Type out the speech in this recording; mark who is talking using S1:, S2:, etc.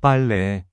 S1: 빨래